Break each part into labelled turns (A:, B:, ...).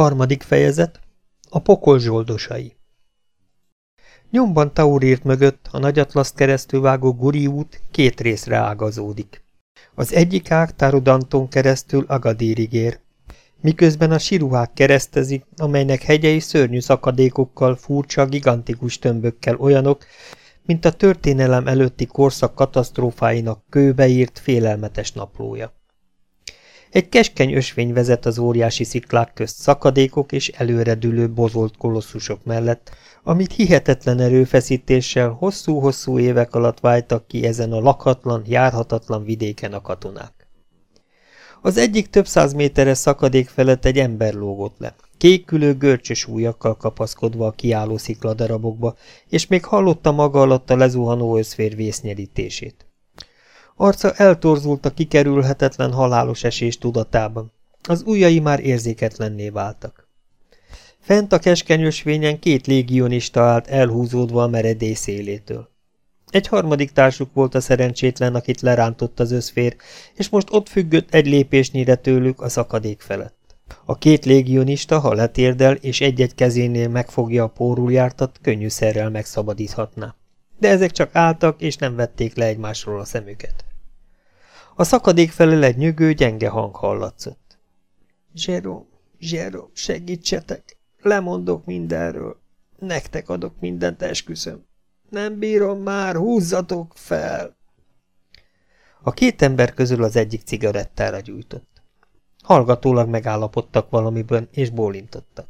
A: Harmadik fejezet A pokol zsoldosai Nyomban Taurírt mögött a nagyatlaszt keresztül vágó Guri út két részre ágazódik. Az egyik ág Tarudanton keresztül Agadírig ér, miközben a siruhák keresztezik, amelynek hegyei szörnyű szakadékokkal, furcsa, gigantikus tömbökkel olyanok, mint a történelem előtti korszak katasztrófáinak kőbeírt félelmetes naplója. Egy keskeny ösvény vezet az óriási sziklák közt szakadékok és előredülő bozolt kolosszusok mellett, amit hihetetlen erőfeszítéssel hosszú-hosszú évek alatt váltak ki ezen a lakhatlan, járhatatlan vidéken a katonák. Az egyik több száz méteres szakadék felett egy ember lógott le, kékülő görcsös ujjakkal kapaszkodva a kiálló szikladarabokba, és még hallotta maga alatt a lezuhanó összfér vésznyelítését. Arca eltorzult a kikerülhetetlen halálos esés tudatában. Az ujjai már érzéketlenné váltak. Fent a keskenyösvényen két légionista állt elhúzódva a meredély szélétől. Egy harmadik társuk volt a szerencsétlen, akit lerántott az összfér, és most ott függött egy lépésnyire tőlük a szakadék felett. A két légionista, ha letérdel és egy-egy kezénél megfogja a póruljártat, könnyűszerrel megszabadíthatná. De ezek csak álltak, és nem vették le egymásról a szemüket. A szakadék felől egy nyögő, gyenge hang hallatszott. Zserom, Zserom, segítsetek! Lemondok mindenről. Nektek adok mindent, esküszöm. Nem bírom már, húzzatok fel! A két ember közül az egyik cigarettára gyújtott. Hallgatólag megállapodtak valamiben, és bólintottak.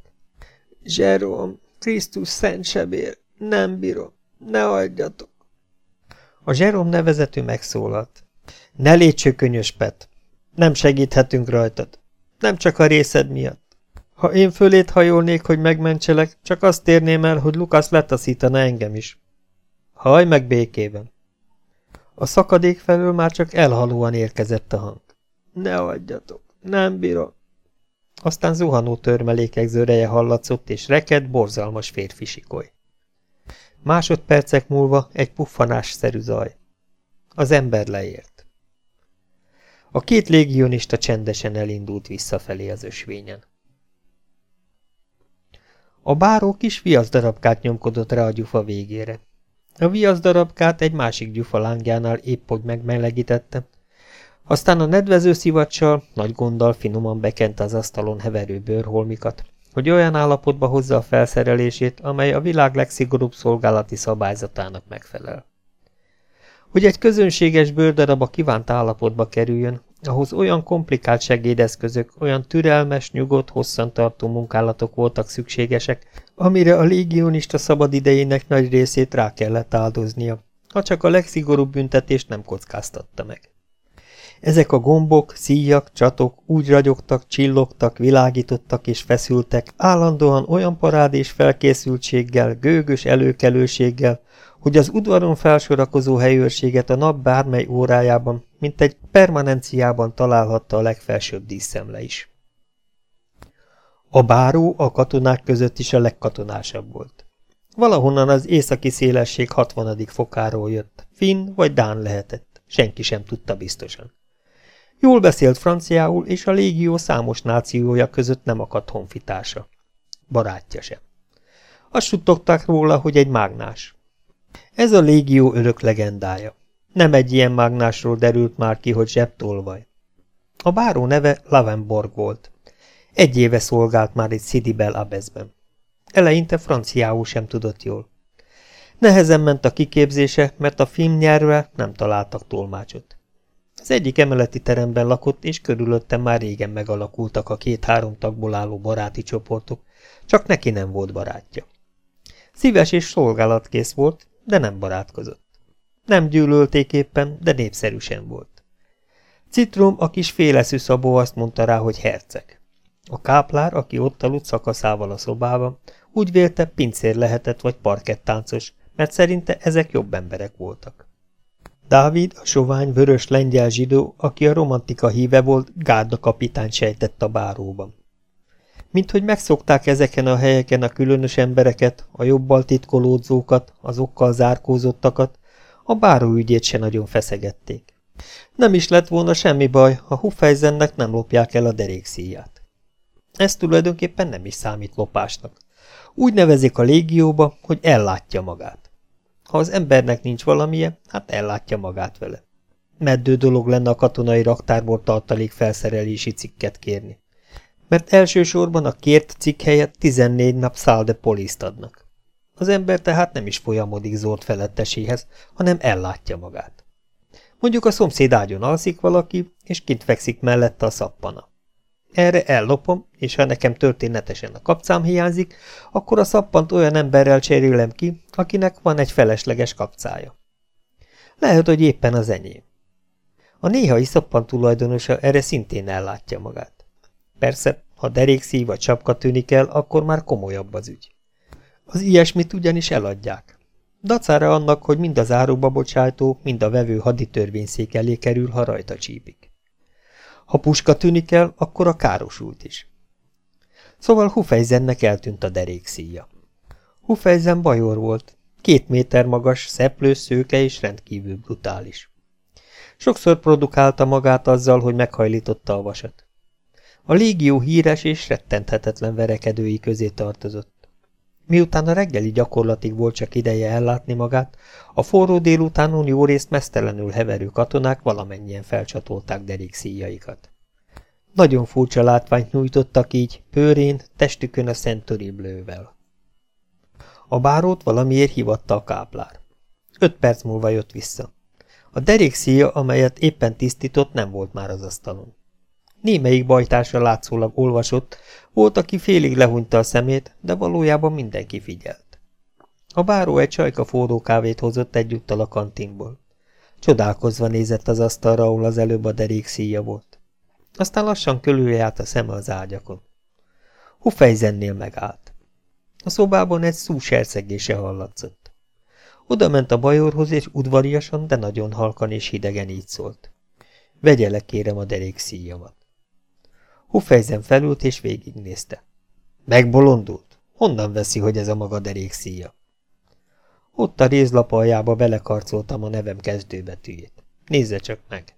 A: Zserom, Krisztus szent sebér, nem bírom, ne adjatok! A Zserom nevezetű megszólalt. Ne légy csökönyös, Pet. Nem segíthetünk rajtad. Nem csak a részed miatt. Ha én fölét hajolnék, hogy megmentselek, csak azt érném el, hogy Lukasz letaszítana engem is. Haj meg békében. A szakadék felől már csak elhalóan érkezett a hang. Ne adjatok, nem bírom. Aztán zuhanó törmelékek zöreje hallatszott, és reked, borzalmas férfi sikoly. Másodpercek múlva egy puffanásszerű zaj. Az ember leért. A két légionista csendesen elindult visszafelé az ösvényen. A báró kis viaszdarabkát nyomkodott rá a gyufa végére. A viaszdarabkát egy másik gyufa lángjánál épp hogy megmelegítette, aztán a nedvező szivacsal nagy gonddal finoman bekent az asztalon heverő bőrholmikat, hogy olyan állapotba hozza a felszerelését, amely a világ legszigorúbb szolgálati szabályzatának megfelel. Hogy egy közönséges bőrdarab a kívánt állapotba kerüljön, ahhoz olyan komplikált segédeszközök, olyan türelmes, nyugodt, hosszantartó munkálatok voltak szükségesek, amire a légionista szabadidejének nagy részét rá kellett áldoznia, ha csak a legszigorúbb büntetést nem kockáztatta meg. Ezek a gombok, szíjak, csatok úgy ragyogtak, csillogtak, világítottak és feszültek, állandóan olyan parádés felkészültséggel, gőgös előkelőséggel, hogy az udvaron felsorakozó helyőrséget a nap bármely órájában, mint egy permanenciában találhatta a legfelsőbb díszemle is. A báró a katonák között is a legkatonásabb volt. Valahonnan az északi szélesség 60. fokáról jött, finn vagy dán lehetett, senki sem tudta biztosan. Jól beszélt franciául, és a légió számos nációja között nem akadt honfitársa. Barátja sem. Azt suttogták róla, hogy egy mágnás. Ez a légió örök legendája. Nem egy ilyen mágnásról derült már ki, hogy zsebtolvaj. A báró neve Lavenborg volt. Egy éve szolgált már egy Sidibel Abezben. Eleinte franciául sem tudott jól. Nehezen ment a kiképzése, mert a film nyelvre nem találtak tolmácsot. Az egyik emeleti teremben lakott, és körülötte már régen megalakultak a két-három tagból álló baráti csoportok, csak neki nem volt barátja. Szíves és szolgálatkész volt, de nem barátkozott. Nem gyűlölték éppen, de népszerű sem volt. Citrom, a kis féleszű szabó azt mondta rá, hogy herceg. A káplár, aki ott aludt szakaszával a szobában, úgy vélte, pincér lehetett vagy parkettáncos, mert szerinte ezek jobb emberek voltak. Dávid, a sovány, vörös lengyel zsidó, aki a romantika híve volt, gárda kapitány sejtett a báróban. Mint hogy megszokták ezeken a helyeken a különös embereket, a jobbal titkolódzókat, azokkal zárkózottakat, a báró ügyét se nagyon feszegették. Nem is lett volna semmi baj, ha Hufejzennek nem lopják el a derékszíját. Ez tulajdonképpen nem is számít lopásnak. Úgy nevezik a légióba, hogy ellátja magát. Ha az embernek nincs valamije, hát ellátja magát vele. Meddő dolog lenne a katonai raktárból tartalék felszerelési cikket kérni. Mert elsősorban a kért cikk helyett 14 nap szálde poliszt adnak. Az ember tehát nem is folyamodik zord feletteséhez, hanem ellátja magát. Mondjuk a szomszéd ágyon alszik valaki, és kint fekszik mellette a szappana. Erre ellopom, és ha nekem történetesen a kapcám hiányzik, akkor a szappant olyan emberrel cserélem ki, akinek van egy felesleges kapcája. Lehet, hogy éppen az enyém. A néhai szappan tulajdonosa erre szintén ellátja magát. Persze, ha derékszíj vagy csapka tűnik el, akkor már komolyabb az ügy. Az ilyesmit ugyanis eladják. Dacára annak, hogy mind az áruba bocsájtó, mind a vevő haditörvényszék elé kerül, ha rajta csípik. Ha puska tűnik el, akkor a károsult is. Szóval Hufejzennek eltűnt a derékszíja. Hufejzen bajor volt, két méter magas, szeplő, szőke és rendkívül brutális. Sokszor produkálta magát azzal, hogy meghajlította a vasat. A légió híres és rettenthetetlen verekedői közé tartozott. Miután a reggeli gyakorlatig volt csak ideje ellátni magát, a forró délutánon jó részt mesztelenül heverő katonák valamennyien felcsatolták derékszíjaikat. Nagyon furcsa látványt nyújtottak így, pőrén, testükön a szentöréblővel. A bárót valamiért hivatta a káplár. Öt perc múlva jött vissza. A derékszíja, amelyet éppen tisztított, nem volt már az asztalon. Némelyik bajtársa látszólag olvasott, volt, aki félig lehúnyta a szemét, de valójában mindenki figyelt. A báró egy csajka forró kávét hozott egyúttal a kantinból. Csodálkozva nézett az asztalra, ahol az előbb a derék szíja volt. Aztán lassan körüljárt a szeme az ágyakon. Hufejzennél megállt. A szobában egy szú serszegése hallatszott. Oda ment a bajorhoz, és udvariasan, de nagyon halkan és hidegen így szólt. Vegye le, kérem, a derék szíjamat. Hufejzen felült és végignézte. Megbolondult? Honnan veszi, hogy ez a maga derék szíja? Ott a rézlap aljába belekarcoltam a nevem kezdőbetűjét. Nézze csak meg!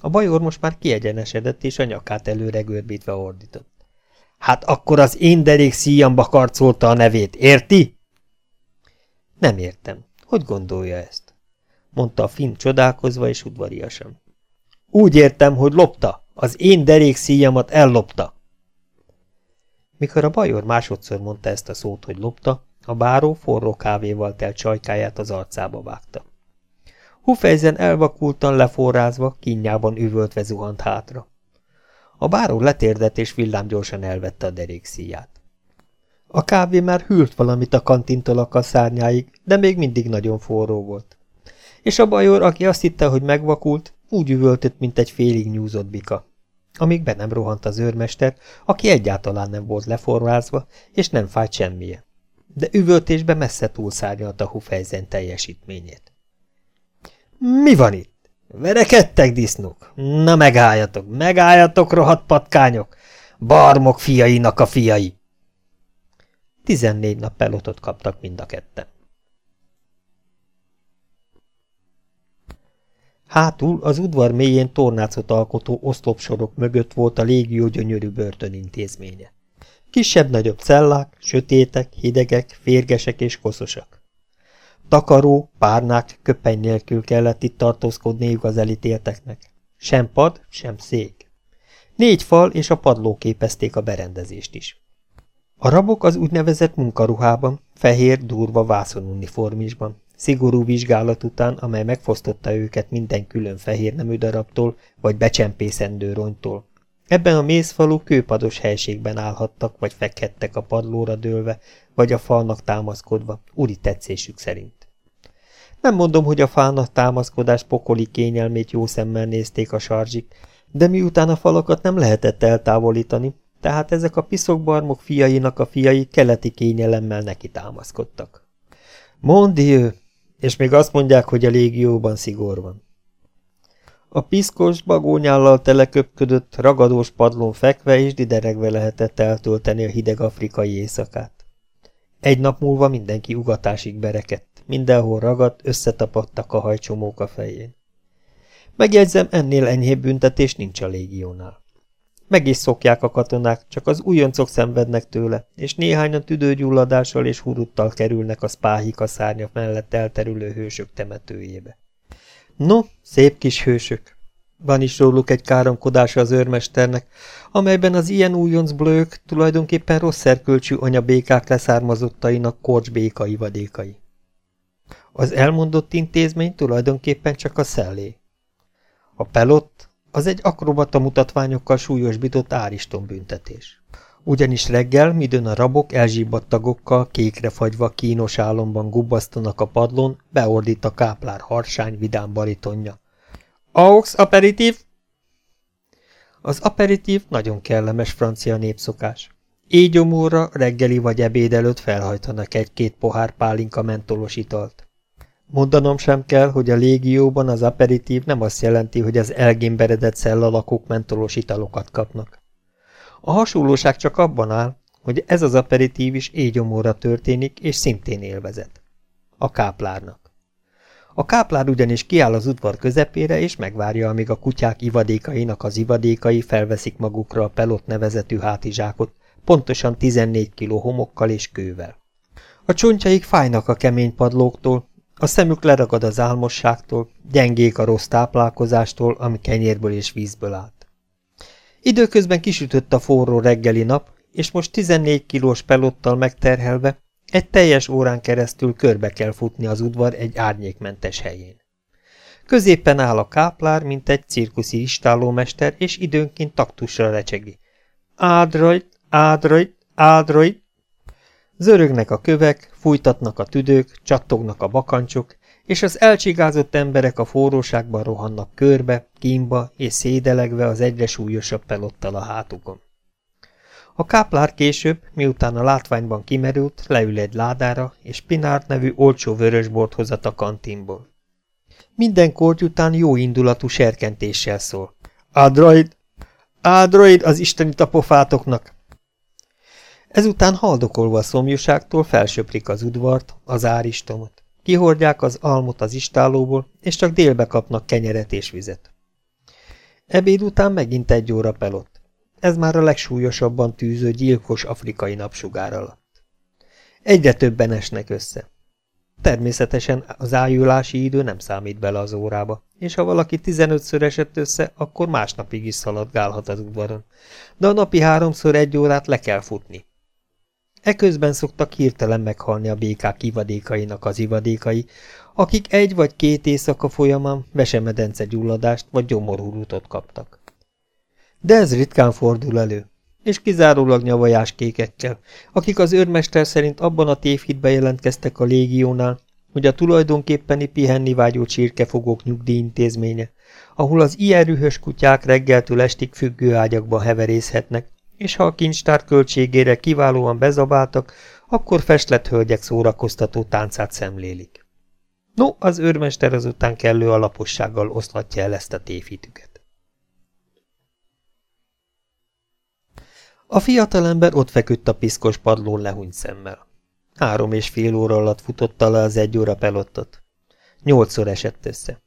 A: A bajor most már kiegyenesedett, és a nyakát előre görbítve ordított. Hát akkor az én derék szíjamba karcolta a nevét, érti? Nem értem. Hogy gondolja ezt? mondta a finn csodálkozva és udvariasan. Úgy értem, hogy lopta. Az én derék szíjamat ellopta. Mikor a bajor másodszor mondta ezt a szót, hogy lopta, a báró forró kávéval telt csajkáját az arcába vágta. Hufejzen elvakultan leforrázva, kínjában üvöltve zuhant hátra. A báró letérdett és villámgyorsan elvette a derék szíját. A kávé már hűlt valamit a kantintól a kaszárnyáig, de még mindig nagyon forró volt. És a bajor, aki azt hitte, hogy megvakult, úgy üvöltött, mint egy félig nyúzott bika. Amíg be nem rohant az őrmester, aki egyáltalán nem volt leforrázva, és nem fájt semmije. De üvöltésbe messze túlszárnyalta Hufejzen teljesítményét. Mi van itt? Verekedtek, disznók? Na megálljatok, megálljatok, rohadt patkányok! Barmok fiainak a fiai! Tizennégy nap pelotot kaptak mind a ketten. Hátul az udvar mélyén tornácot alkotó oszlopsorok mögött volt a légió gyönyörű börtönintézménye. Kisebb-nagyobb cellák, sötétek, hidegek, férgesek és koszosak. Takaró, párnák, köpeny nélkül kellett itt tartózkodniuk az elítélteknek. Sem pad, sem szék. Négy fal és a padló képezték a berendezést is. A rabok az úgynevezett munkaruhában, fehér, durva vászonuniformisban, Szigorú vizsgálat után, amely megfosztotta őket minden külön fehér nemű darabtól, vagy becsempészendő ronytól. Ebben a mészfalú kőpados helységben állhattak, vagy fekhettek a padlóra dőlve, vagy a falnak támaszkodva, úri tetszésük szerint. Nem mondom, hogy a fának támaszkodás pokoli kényelmét jó szemmel nézték a sarzsik, de miután a falakat nem lehetett eltávolítani, tehát ezek a piszokbarmok fiainak a fiai keleti kényelemmel neki támaszkodtak. Mondi ő, és még azt mondják, hogy a légióban szigor van. A piszkos, bagónyállal teleköpködött, ragadós padlón fekve és dideregve lehetett eltölteni a hideg afrikai éjszakát. Egy nap múlva mindenki ugatásig berekedt, mindenhol ragadt, összetapadtak a hajcsomók a fején. Megjegyzem, ennél enyhébb büntetés nincs a légiónál. Meg is szokják a katonák, csak az újoncok szenvednek tőle, és néhányan tüdőgyulladással és huruttal kerülnek a spáhika szárnya mellett elterülő hősök temetőjébe. No, szép kis hősök! Van is róluk egy káromkodása az őrmesternek, amelyben az ilyen újonc blők tulajdonképpen rossz szerkölcsű anyabékák leszármazottainak korcsbékai vadékai. Az elmondott intézmény tulajdonképpen csak a szellé. A pelott az egy akrobata mutatványokkal súlyosbított áriston büntetés. Ugyanis reggel, midőn a rabok elzsibbadt tagokkal kékre fagyva kínos álomban gubbasztanak a padlón, beordít a káplár harsány vidám baritonja. Aux aperitív! Az aperitív nagyon kellemes francia népszokás. Égyomóra reggeli vagy ebéd előtt felhajtanak egy-két pohár pálinka mentolos italt. Mondanom sem kell, hogy a légióban az aperitív nem azt jelenti, hogy az elgémberedett szellalakok mentolos italokat kapnak. A hasonlóság csak abban áll, hogy ez az aperitív is égyomóra történik, és szintén élvezet. A káplárnak. A káplár ugyanis kiáll az udvar közepére, és megvárja, amíg a kutyák ivadékainak az ivadékai felveszik magukra a pelot nevezetű hátizsákot, pontosan 14 kiló homokkal és kővel. A csontjaik fájnak a kemény padlóktól, a szemük leragad az álmosságtól, gyengék a rossz táplálkozástól, ami kenyérből és vízből állt. Időközben kisütött a forró reggeli nap, és most 14 kilós pelottal megterhelve egy teljes órán keresztül körbe kell futni az udvar egy árnyékmentes helyén. Középen áll a káplár, mint egy cirkuszi istálómester, és időnként taktusra recsegi. Ádroid, ádroid, ádroid, Zörögnek a kövek, fújtatnak a tüdők, csattognak a bakancsok, és az elcsigázott emberek a forróságban rohannak körbe, kínba és szédelegve az egyre súlyosabb pelottal a hátukon. A káplár később, miután a látványban kimerült, leül egy ládára, és Pinárt nevű olcsó vörösbort hozat a kantinból. Minden korty után jó indulatú serkentéssel szól. Ádroid! Ádroid az isteni tapofátoknak! Ezután haldokolva szomjúságtól felsöprik az udvart, az áristomot. Kihordják az almot az istálóból, és csak délbe kapnak kenyeret és vizet. Ebéd után megint egy óra pelott. Ez már a legsúlyosabban tűző gyilkos afrikai napsugár alatt. Egyre többen esnek össze. Természetesen az ájulási idő nem számít bele az órába, és ha valaki 15-ször esett össze, akkor másnapig is szaladgálhat az udvaron. De a napi háromszor egy órát le kell futni. Eközben szoktak hirtelen meghalni a békák ivadékainak az ivadékai, akik egy vagy két éjszaka folyamán vesemedence gyulladást vagy gyomorúrutot kaptak. De ez ritkán fordul elő, és kizárólag nyavajás kékekkel, akik az őrmester szerint abban a tévhitbe jelentkeztek a légiónál, hogy a tulajdonképpeni pihenni vágyó csirkefogók nyugdíjintézménye, ahol az ilyen rühös kutyák reggeltől estig függő ágyakban heverészhetnek, és ha a kincstár költségére kiválóan bezabáltak, akkor festlett hölgyek szórakoztató táncát szemlélik. No, az őrmester azután kellő alapossággal oszthatja el ezt a tévhitüket. A fiatalember ott feküdt a piszkos padlón lehúnyt szemmel. Három és fél óra alatt futotta le az egy óra pelottot. Nyolcszor esett össze.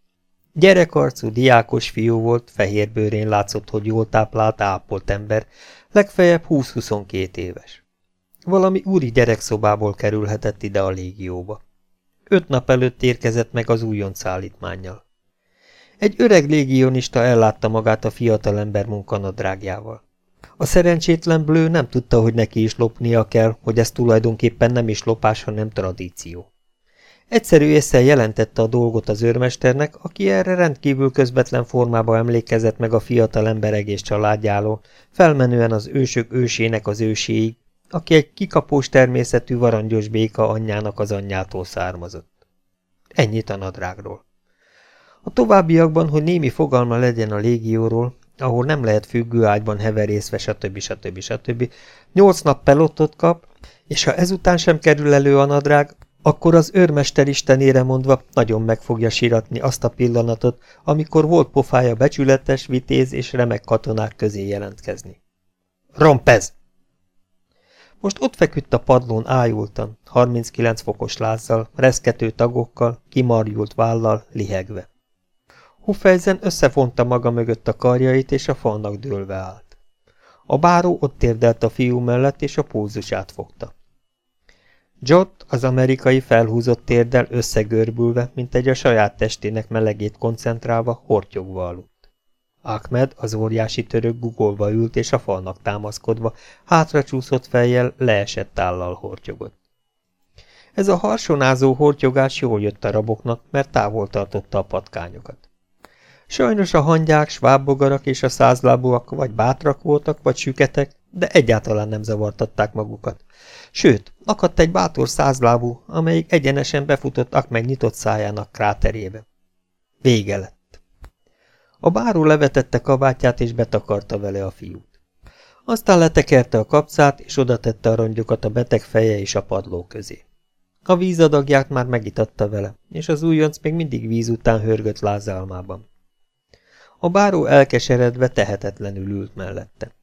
A: Gyerekarcú, diákos fiú volt, fehérbőrén látszott, hogy jól táplált, ápolt ember, legfeljebb 20-22 éves. Valami úri gyerekszobából kerülhetett ide a légióba. Öt nap előtt érkezett meg az újonc szállítmánnyal. Egy öreg légionista ellátta magát a fiatalember munkanadrágjával. A szerencsétlen blő nem tudta, hogy neki is lopnia kell, hogy ez tulajdonképpen nem is lopás, hanem tradíció. Egyszerű észre jelentette a dolgot az őrmesternek, aki erre rendkívül közvetlen formába emlékezett meg a fiatal ember egész családjáról, felmenően az ősök ősének az őséig, aki egy kikapós természetű varangyos béka anyjának az anyjától származott. Ennyit a nadrágról. A továbbiakban, hogy némi fogalma legyen a légióról, ahol nem lehet függő ágyban heverészve, stb. stb. stb. Nyolc nap pelottot kap, és ha ezután sem kerül elő a nadrág, akkor az őrmester istenére mondva nagyon meg fogja síratni azt a pillanatot, amikor volt pofája becsületes, vitéz és remek katonák közé jelentkezni. Rompez! Most ott feküdt a padlón ájultan, 39 fokos lázzal, reszkető tagokkal, kimarjult vállal, lihegve. Hufejzen összefonta maga mögött a karjait, és a falnak dőlve állt. A báró ott térdelt a fiú mellett, és a pulzusát fogta. Jott az amerikai felhúzott térdel összegörbülve, mint egy a saját testének melegét koncentrálva, hortyogva aludt. Ahmed az óriási török gugolva ült, és a falnak támaszkodva, hátra csúszott fejjel, leesett állal hortyogott. Ez a harsonázó hortyogás jól jött a raboknak, mert távol tartotta a patkányokat. Sajnos a hangyák, svábbogarak és a százlábúak vagy bátrak voltak, vagy süketek, de egyáltalán nem zavartatták magukat. Sőt, akadt egy bátor százlábú, amelyik egyenesen befutott Akmeg nyitott szájának kráterébe. Vége lett. A báró levetette kabátját és betakarta vele a fiút. Aztán letekerte a kapcát, és odatette a rongyokat a beteg feje és a padló közé. A vízadagját már megitatta vele, és az újonc még mindig víz után hörgött lázálmában. A báró elkeseredve tehetetlenül ült mellette.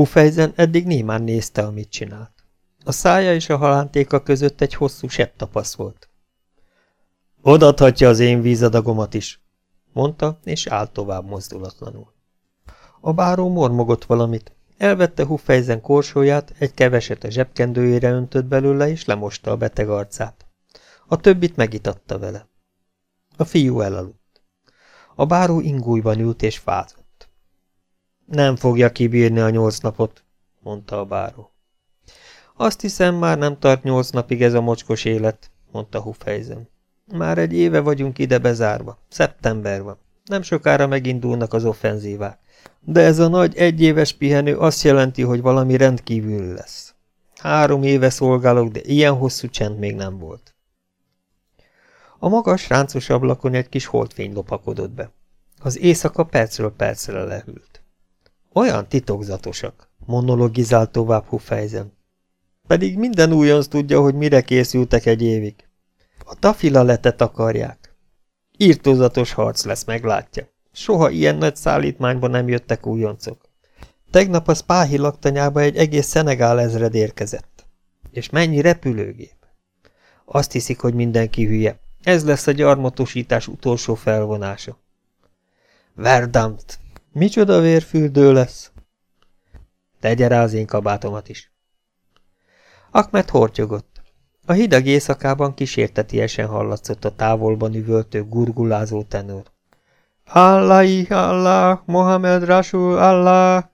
A: Hufejzen eddig némán nézte, amit csinált. A szája és a halántéka között egy hosszú tapasz volt. Odathatja az én vízadagomat is, mondta, és állt tovább mozdulatlanul. A báró mormogott valamit, elvette Hufejzen korsóját, egy keveset a zsebkendőjére öntött belőle, és lemosta a beteg arcát. A többit megitatta vele. A fiú elaludt. A báró ingújban ült és fázott. Nem fogja kibírni a nyolc napot, mondta a báró. Azt hiszem, már nem tart nyolc napig ez a mocskos élet, mondta Hufejzen. Már egy éve vagyunk ide bezárva. Szeptember van. Nem sokára megindulnak az offenzívák. De ez a nagy egyéves pihenő azt jelenti, hogy valami rendkívül lesz. Három éve szolgálok, de ilyen hosszú csend még nem volt. A magas, ráncos ablakon egy kis holdfény lopakodott be. Az éjszaka percről percre lehűlt. Olyan titokzatosak, monologizált tovább Hufejzen. Pedig minden újonc tudja, hogy mire készültek egy évig. A tafilaletet akarják. Írtózatos harc lesz, meglátja. Soha ilyen nagy szállítmányban nem jöttek újoncok. Tegnap a Spáhi laktanyába egy egész Szenegál ezred érkezett. És mennyi repülőgép? Azt hiszik, hogy mindenki hülye. Ez lesz a gyarmatosítás utolsó felvonása. Verdamt! Micsoda vérfürdő lesz! Tegye rá az én kabátomat is. Akmet hortyogott. A hideg éjszakában kísértetiesen hallatszott a távolban üvöltő, gurgulázó tenor. Allahi Allah, Mohamed Rasul Allah!